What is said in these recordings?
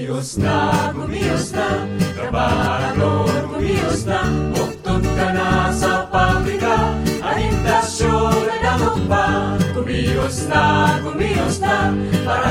Kumiusna, kumiusna, trabajador, kumiusna, buktun ka na sa pabrika, ang intasyon ay nalupa. Kumiusna, kumiusna, para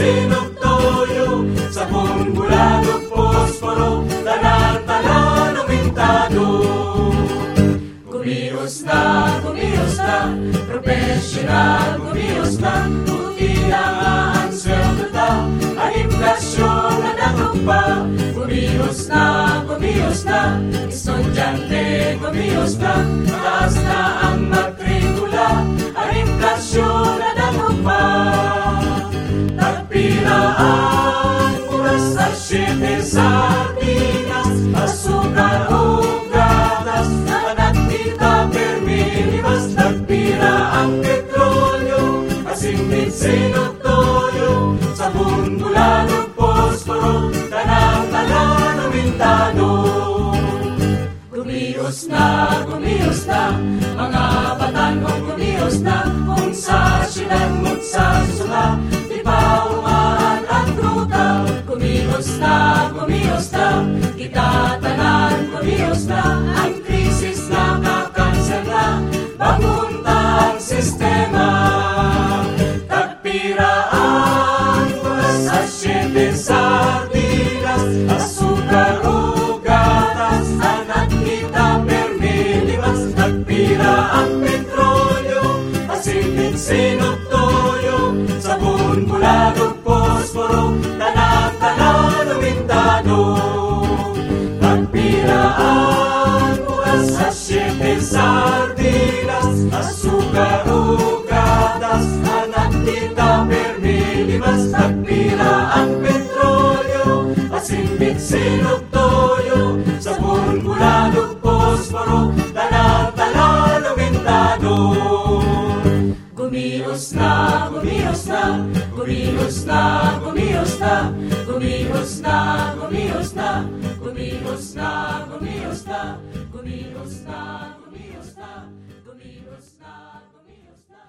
sinuk toyo sa pulgurado posporo tanan-tanan umintado Gumiyos na, gumiyos na, profesional gumiyos na uti na ang sweldo ta, ang inflasyon na nakupa Gumiyos na, gumiyos na, isa sardinas, azúcar o gatas, manatita, terminimas, nagpira ang petrolyo, asimit sinotoyo, sabon mula ng posporo, tanang tala mintano. Gumios na, gumios na, mga love. pilaan petróleo, asimbitse noctorio, sa pulmulado posporo, talatala lumintado. Gumilos na, gumilos na, gumilos na, gumilos na, gumilos na, gumilos na, gumilos na, gumilos na, gumilos na, gumilos na, gumilos na, gumilos na.